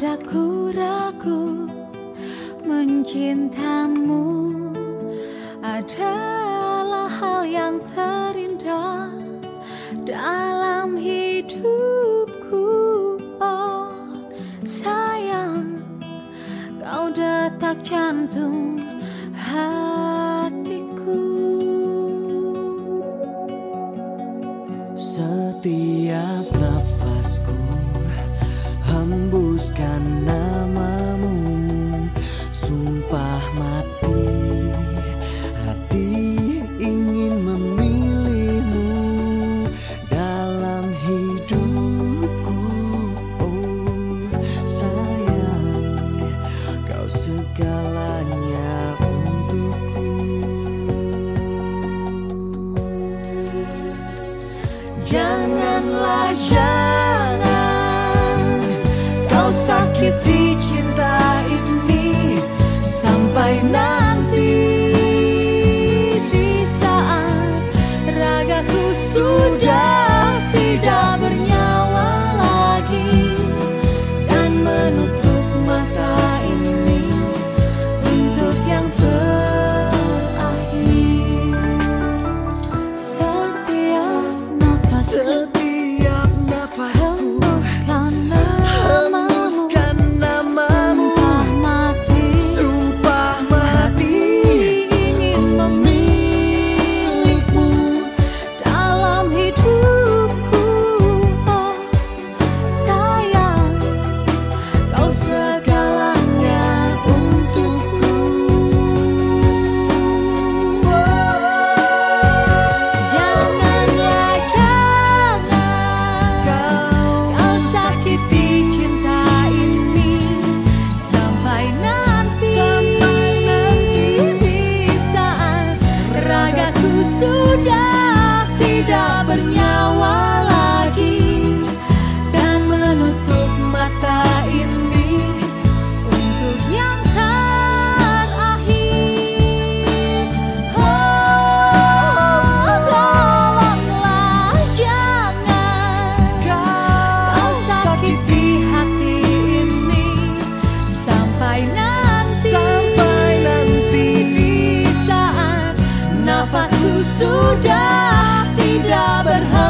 padaku ragu mencintamu. Adalah hal yang terindah dalam hidupku. Oh sayang kau detak jantung hatiku. Setiap nafasku hembuskan namamu. Sumpah mati Hati ingin memilihmu. Dalam hidupku Oh sayang Kau segalanya untukku. Janganlah jangan meniti cinta ini sampai nanti di saat ragaku sudah sudah tidak berharga